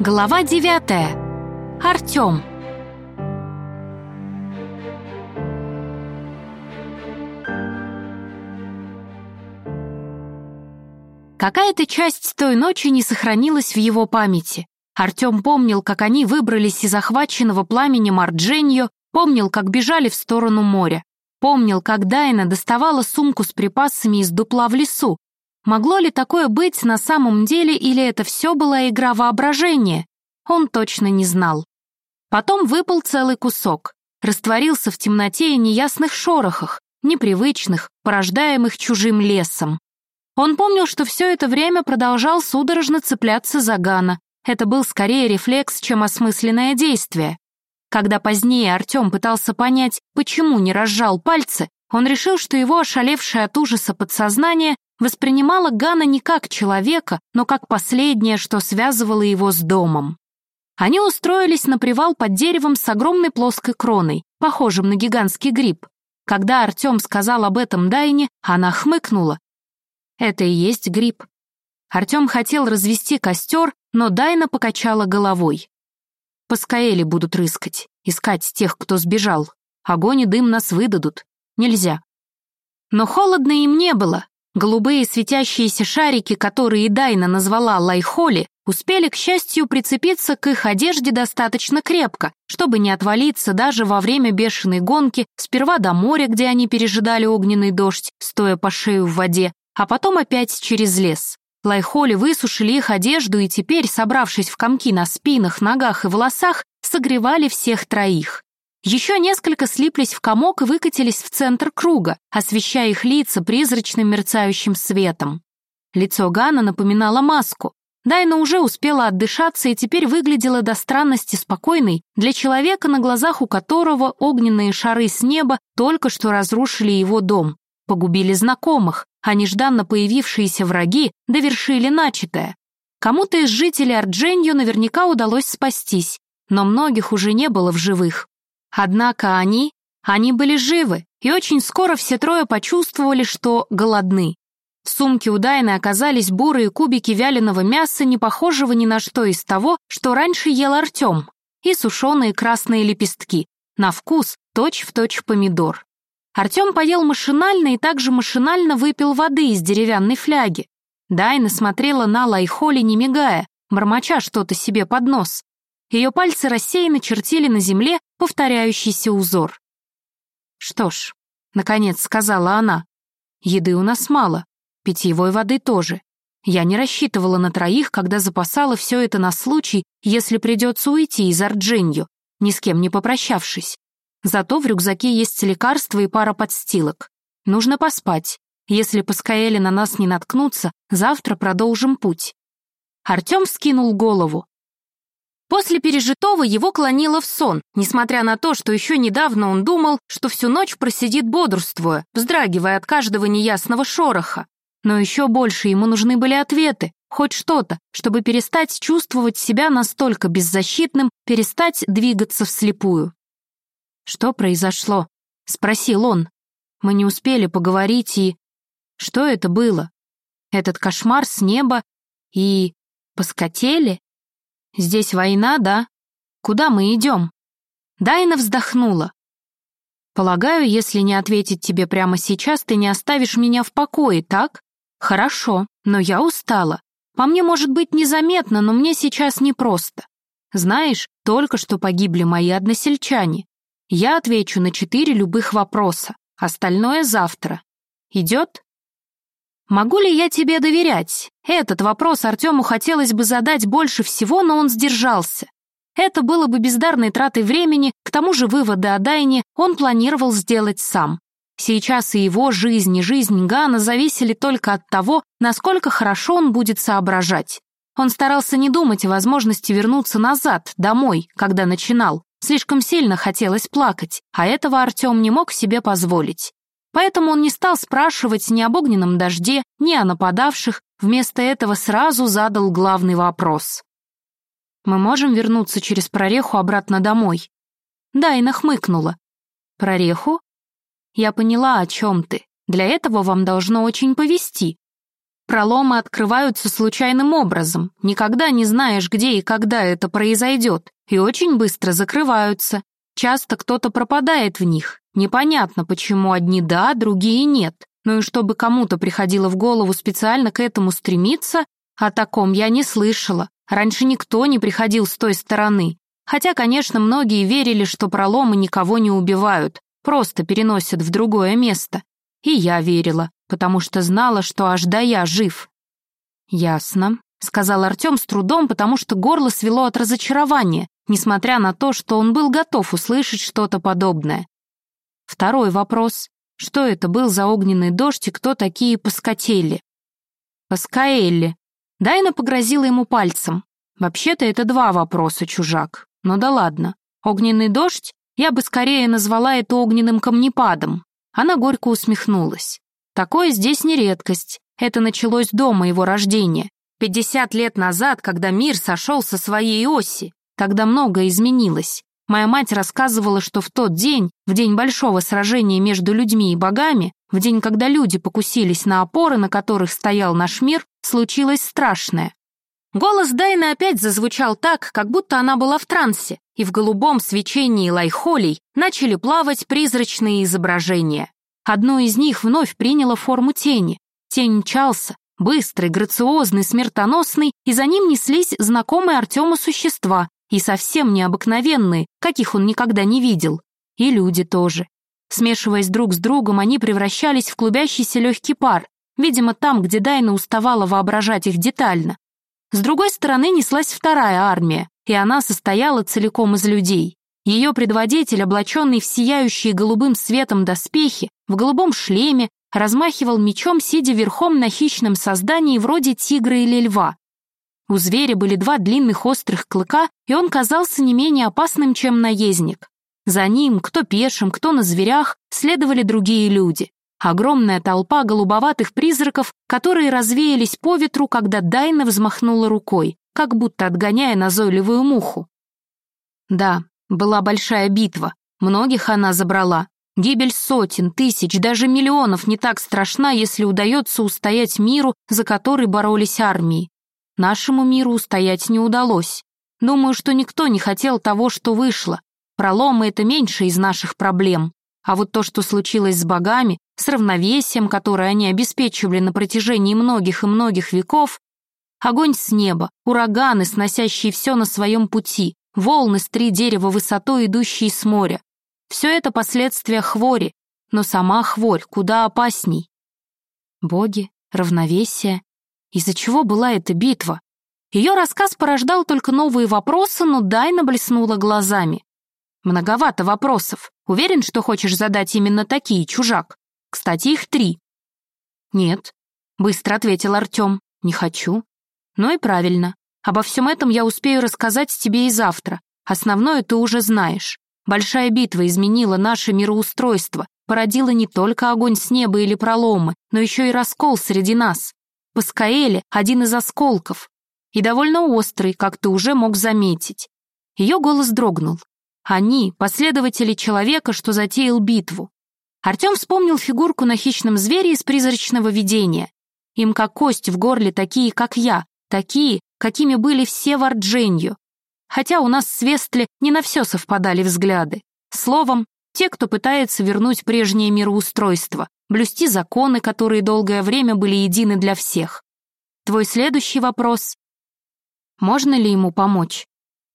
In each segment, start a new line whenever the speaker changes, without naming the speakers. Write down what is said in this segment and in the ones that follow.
Глава девятая. Артем. Какая-то часть той ночи не сохранилась в его памяти. Артем помнил, как они выбрались из захваченного пламенем Ардженьо, помнил, как бежали в сторону моря. Помнил, как Дайна доставала сумку с припасами из дупла в лесу. Могло ли такое быть на самом деле, или это все была игра воображения? Он точно не знал. Потом выпал целый кусок, растворился в темноте и неясных шорохах, непривычных, порождаемых чужим лесом. Он помнил, что все это время продолжал судорожно цепляться за Гана. Это был скорее рефлекс, чем осмысленное действие. Когда позднее Артем пытался понять, почему не разжал пальцы, он решил, что его ошалевшее от ужаса подсознание воспринимало Гана не как человека, но как последнее, что связывало его с домом. Они устроились на привал под деревом с огромной плоской кроной, похожим на гигантский гриб. Когда Артем сказал об этом Дайне, она хмыкнула. Это и есть гриб. Артем хотел развести костер, но Дайна покачала головой. Паскаэли будут рыскать, искать тех, кто сбежал. Огонь и дым нас выдадут. Нельзя. Но холодно им не было. Голубые светящиеся шарики, которые Дайна назвала лайхоли, успели, к счастью, прицепиться к их одежде достаточно крепко, чтобы не отвалиться даже во время бешеной гонки сперва до моря, где они пережидали огненный дождь, стоя по шею в воде, а потом опять через лес. Лайхоли высушили их одежду и теперь, собравшись в комки на спинах, ногах и волосах, согревали всех троих. Еще несколько слиплись в комок и выкатились в центр круга, освещая их лица призрачным мерцающим светом. Лицо Гана напоминало маску. Дайна уже успела отдышаться и теперь выглядела до странности спокойной для человека, на глазах у которого огненные шары с неба только что разрушили его дом, погубили знакомых, а нежданно появившиеся враги довершили начатое. Кому-то из жителей Ардженью наверняка удалось спастись, но многих уже не было в живых. Однако они, они были живы, и очень скоро все трое почувствовали, что голодны. В сумке у Дайны оказались бурые кубики вяленого мяса, не похожего ни на что из того, что раньше ел Артем, и сушеные красные лепестки, на вкус точь-в-точь точь помидор. Артем поел машинально и также машинально выпил воды из деревянной фляги. Дайна смотрела на Лайхоли, не мигая, бормоча что-то себе под нос. Ее пальцы рассеянно чертили на земле повторяющийся узор. «Что ж», — наконец сказала она, — «еды у нас мало, питьевой воды тоже. Я не рассчитывала на троих, когда запасала все это на случай, если придется уйти из Арджинью, ни с кем не попрощавшись. Зато в рюкзаке есть лекарства и пара подстилок. Нужно поспать. Если Паскаэли на нас не наткнутся, завтра продолжим путь». Артем вскинул голову. После пережитого его клонило в сон, несмотря на то, что еще недавно он думал, что всю ночь просидит бодрствуя, вздрагивая от каждого неясного шороха. Но еще больше ему нужны были ответы, хоть что-то, чтобы перестать чувствовать себя настолько беззащитным, перестать двигаться вслепую. «Что произошло?» — спросил он. Мы не успели поговорить и... Что это было? Этот кошмар с неба и... Поскотели? Здесь война, да? Куда мы идем? Дайна вздохнула. Полагаю, если не ответить тебе прямо сейчас, ты не оставишь меня в покое, так? Хорошо, но я устала. По мне, может быть, незаметно, но мне сейчас непросто. Знаешь, только что погибли мои односельчане. Я отвечу на четыре любых вопроса, остальное завтра. Идет? Могу ли я тебе доверять? Этот вопрос Артему хотелось бы задать больше всего, но он сдержался. Это было бы бездарной тратой времени, к тому же выводы о Дайне он планировал сделать сам. Сейчас и его жизнь, и жизнь Гана зависели только от того, насколько хорошо он будет соображать. Он старался не думать о возможности вернуться назад, домой, когда начинал, Слишком сильно хотелось плакать, а этого Артем не мог себе позволить. Поэтому он не стал спрашивать ни об огненном дожде, ни о нападавших, вместо этого сразу задал главный вопрос. «Мы можем вернуться через прореху обратно домой?» Дайна хмыкнула. «Прореху?» «Я поняла, о чем ты. Для этого вам должно очень повести. Проломы открываются случайным образом, никогда не знаешь, где и когда это произойдет, и очень быстро закрываются. Часто кто-то пропадает в них. Непонятно, почему одни да, другие нет. Ну и чтобы кому-то приходило в голову специально к этому стремиться, о таком я не слышала. Раньше никто не приходил с той стороны. Хотя, конечно, многие верили, что проломы никого не убивают, просто переносят в другое место. И я верила, потому что знала, что аж да я жив. «Ясно», — сказал Артем с трудом, потому что горло свело от разочарования, несмотря на то, что он был готов услышать что-то подобное. Второй вопрос. Что это был за огненный дождь и кто такие Паскотели? Паскаэлли. Дайна погрозила ему пальцем. Вообще-то это два вопроса, чужак. Но да ладно. Огненный дождь? Я бы скорее назвала это огненным камнепадом. Она горько усмехнулась. Такое здесь не редкость. Это началось до моего рождения. 50 лет назад, когда мир сошел со своей оси. Тогда многое изменилось. Моя мать рассказывала, что в тот день, в день большого сражения между людьми и богами, в день, когда люди покусились на опоры, на которых стоял наш мир, случилось страшное. Голос Дайны опять зазвучал так, как будто она была в трансе, и в голубом свечении лайхолей начали плавать призрачные изображения. Одно из них вновь приняло форму тени. Тень мчался, быстрый, грациозный, смертоносный, и за ним неслись знакомые Артему существа, и совсем необыкновенные, каких он никогда не видел. И люди тоже. Смешиваясь друг с другом, они превращались в клубящийся легкий пар, видимо, там, где Дайна уставала воображать их детально. С другой стороны неслась вторая армия, и она состояла целиком из людей. Ее предводитель, облаченный в сияющие голубым светом доспехи, в голубом шлеме, размахивал мечом, сидя верхом на хищном создании вроде тигра или льва. У зверя были два длинных острых клыка, и он казался не менее опасным, чем наездник. За ним, кто пешим, кто на зверях, следовали другие люди. Огромная толпа голубоватых призраков, которые развеялись по ветру, когда Дайна взмахнула рукой, как будто отгоняя назойливую муху. Да, была большая битва, многих она забрала. Гибель сотен, тысяч, даже миллионов не так страшна, если удается устоять миру, за который боролись армии. Нашему миру устоять не удалось. Думаю, что никто не хотел того, что вышло. Проломы — это меньше из наших проблем. А вот то, что случилось с богами, с равновесием, которое они обеспечивали на протяжении многих и многих веков, огонь с неба, ураганы, сносящие все на своем пути, волны с три дерева высотой, идущие с моря. Все это последствия хвори, но сама хворь куда опасней. Боги, равновесие. Из-за чего была эта битва? Ее рассказ порождал только новые вопросы, но Дайна блеснула глазами. Многовато вопросов. Уверен, что хочешь задать именно такие, чужак? Кстати, их три. Нет, быстро ответил Артем. Не хочу. Ну и правильно. Обо всем этом я успею рассказать тебе и завтра. Основное ты уже знаешь. Большая битва изменила наше мироустройство, породила не только огонь с неба или проломы, но еще и раскол среди нас. Паскаэле — один из осколков. И довольно острый, как ты уже мог заметить. Ее голос дрогнул. Они — последователи человека, что затеял битву. Артем вспомнил фигурку на хищном звере из призрачного видения. Им как кость в горле такие, как я, такие, какими были все в Ардженью. Хотя у нас с Вестли не на все совпадали взгляды. Словом, те, кто пытается вернуть прежнее мироустройство, блюсти законы, которые долгое время были едины для всех. Твой следующий вопрос. Можно ли ему помочь?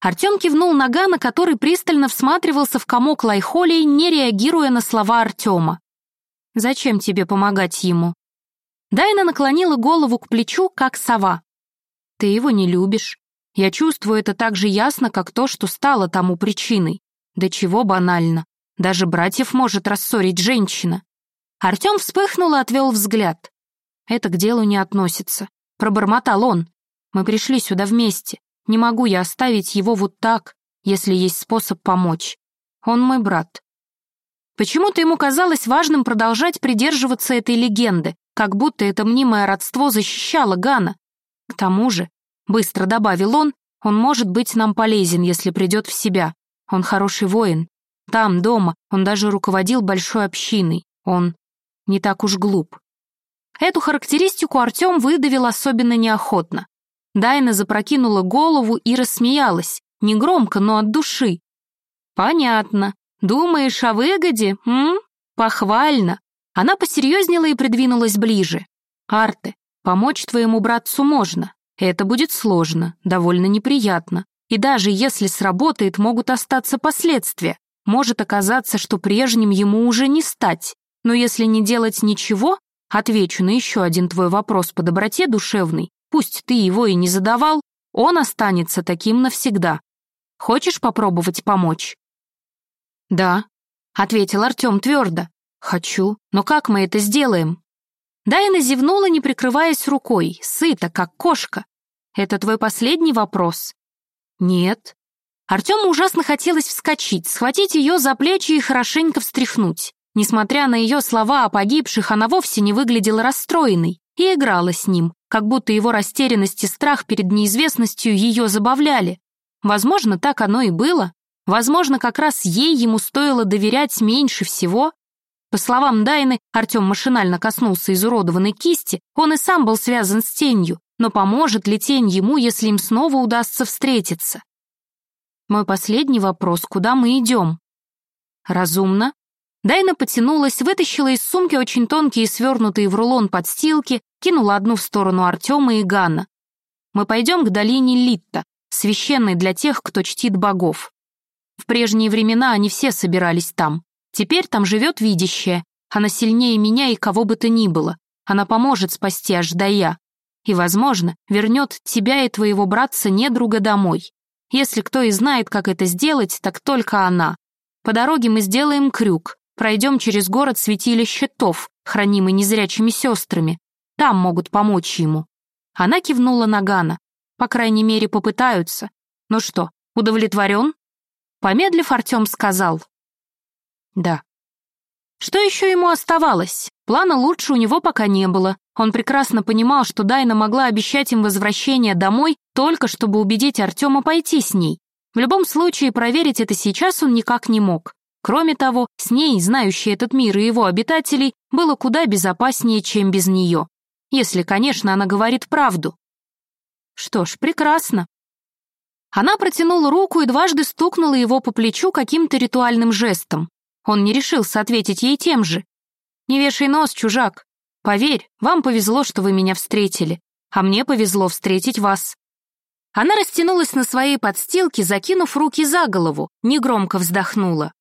Артем кивнул на Гана, который пристально всматривался в комок лайхолей, не реагируя на слова Артема. «Зачем тебе помогать ему?» Дайна наклонила голову к плечу, как сова. Ты его не любишь. Я чувствую это так же ясно, как то, что стало тому причиной. Да чего банально. Даже братьев может рассорить женщина. Артем вспыхнул и отвел взгляд. Это к делу не относится. Пробормотал он. Мы пришли сюда вместе. Не могу я оставить его вот так, если есть способ помочь. Он мой брат. Почему-то ему казалось важным продолжать придерживаться этой легенды, как будто это мнимое родство защищало Гана. К тому же, быстро добавил он, он может быть нам полезен, если придет в себя. Он хороший воин. Там, дома, он даже руководил большой общиной. Он не так уж глуп. Эту характеристику Артем выдавил особенно неохотно. Дайна запрокинула голову и рассмеялась, негромко, но от души. «Понятно. Думаешь о выгоде, м? Похвально». Она посерьезнела и придвинулась ближе. «Арте, помочь твоему братцу можно. Это будет сложно, довольно неприятно. И даже если сработает, могут остаться последствия. Может оказаться, что прежним ему уже не стать. Но если не делать ничего, отвечу на еще один твой вопрос по доброте душевной, пусть ты его и не задавал, он останется таким навсегда. Хочешь попробовать помочь?» «Да», — ответил Артем твердо. «Хочу. Но как мы это сделаем?» Дайна зевнула, не прикрываясь рукой, сыта, как кошка. «Это твой последний вопрос?» «Нет». Артему ужасно хотелось вскочить, схватить ее за плечи и хорошенько встряхнуть. Несмотря на ее слова о погибших, она вовсе не выглядела расстроенной и играла с ним, как будто его растерянность и страх перед неизвестностью ее забавляли. Возможно, так оно и было. Возможно, как раз ей ему стоило доверять меньше всего. По словам Дайны, Артем машинально коснулся изуродованной кисти, он и сам был связан с тенью, но поможет ли тень ему, если им снова удастся встретиться? Мой последний вопрос, куда мы идем? Разумно. Дайна потянулась, вытащила из сумки очень тонкие свернутые в рулон подстилки, кинула одну в сторону Артема и Ганна. Мы пойдем к долине Литта, священной для тех, кто чтит богов. В прежние времена они все собирались там. Теперь там живет видящая. Она сильнее меня и кого бы то ни было. Она поможет спасти Аждая. И, возможно, вернет тебя и твоего братца-недруга домой. Если кто и знает, как это сделать, так только она. По дороге мы сделаем крюк, пройдем через город святилища Тов, хранимый незрячими сестрами. Там могут помочь ему. Она кивнула на Гана. По крайней мере, попытаются. Ну что, удовлетворен? Помедлив, Артем сказал. Да. Что еще ему оставалось? Плана лучше у него пока не было. Он прекрасно понимал, что Дайна могла обещать им возвращение домой только чтобы убедить Артема пойти с ней. В любом случае, проверить это сейчас он никак не мог. Кроме того, с ней, знающей этот мир и его обитателей, было куда безопаснее, чем без нее. Если, конечно, она говорит правду. Что ж, прекрасно. Она протянула руку и дважды стукнула его по плечу каким-то ритуальным жестом. Он не решился ответить ей тем же. «Не вешай нос, чужак. Поверь, вам повезло, что вы меня встретили, а мне повезло встретить вас». Она растянулась на своей подстилке, закинув руки за голову, негромко вздохнула.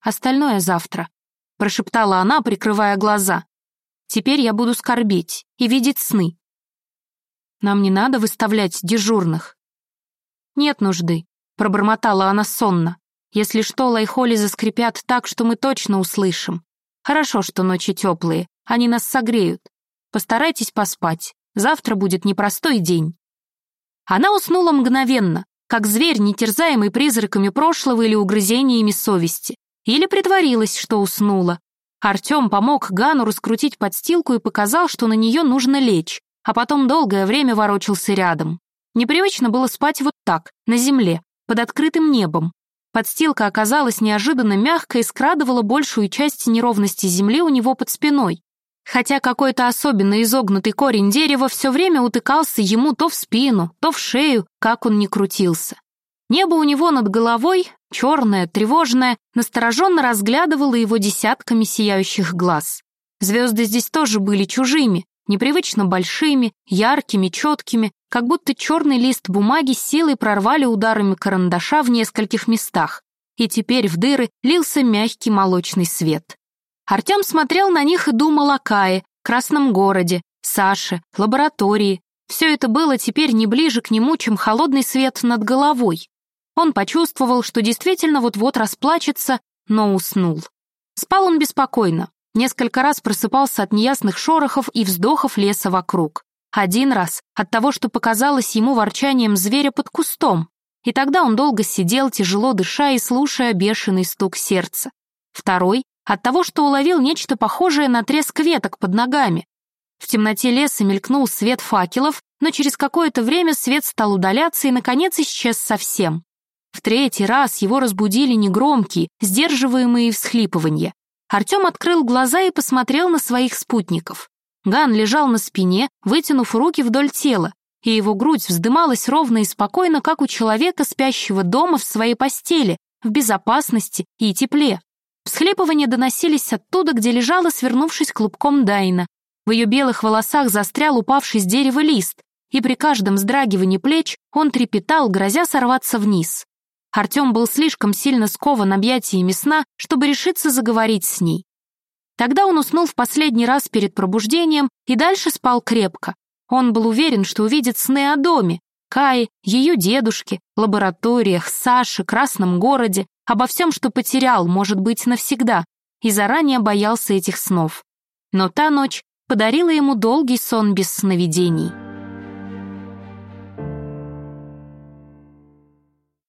«Остальное завтра», — прошептала она, прикрывая глаза. «Теперь я буду скорбеть и видеть сны, нам не надо выставлять дежурных». «Нет нужды», — пробормотала она сонно. «Если что, лайхоли заскрипят так, что мы точно услышим. Хорошо, что ночи теплые, они нас согреют. Постарайтесь поспать, завтра будет непростой день». Она уснула мгновенно, как зверь, не терзаемый призраками прошлого или угрызениями совести. Или притворилась, что уснула. Артем помог Гану раскрутить подстилку и показал, что на нее нужно лечь, а потом долгое время ворочался рядом. Непривычно было спать вот так, на земле, под открытым небом. Подстилка оказалась неожиданно мягкой и скрадывала большую часть неровности земли у него под спиной. Хотя какой-то особенно изогнутый корень дерева все время утыкался ему то в спину, то в шею, как он ни крутился. Небо у него над головой, черное, тревожное, настороженно разглядывало его десятками сияющих глаз. Звезды здесь тоже были чужими, непривычно большими, яркими, четкими, как будто черный лист бумаги силой прорвали ударами карандаша в нескольких местах, и теперь в дыры лился мягкий молочный свет. Артем смотрел на них и думал о Кае, Красном городе, Саше, лаборатории. Все это было теперь не ближе к нему, чем холодный свет над головой. Он почувствовал, что действительно вот-вот расплачется, но уснул. Спал он беспокойно. Несколько раз просыпался от неясных шорохов и вздохов леса вокруг. Один раз от того, что показалось ему ворчанием зверя под кустом. И тогда он долго сидел, тяжело дыша и слушая бешеный стук сердца. Второй — от того, что уловил нечто похожее на треск веток под ногами. В темноте леса мелькнул свет факелов, но через какое-то время свет стал удаляться и, наконец, исчез совсем. В третий раз его разбудили негромкие, сдерживаемые всхлипывания. Артем открыл глаза и посмотрел на своих спутников. Ган лежал на спине, вытянув руки вдоль тела, и его грудь вздымалась ровно и спокойно, как у человека, спящего дома в своей постели, в безопасности и тепле. Всхлипывания доносились оттуда, где лежала, свернувшись клубком Дайна. В ее белых волосах застрял упавший с дерева лист, и при каждом вздрагивании плеч он трепетал, грозя сорваться вниз. Артем был слишком сильно скован объятиями сна, чтобы решиться заговорить с ней. Тогда он уснул в последний раз перед пробуждением и дальше спал крепко. Он был уверен, что увидит сны о доме, Кае, ее дедушке, лабораториях, Саше, Красном городе, обо всем, что потерял, может быть, навсегда, и заранее боялся этих снов. Но та ночь подарила ему долгий сон без сновидений.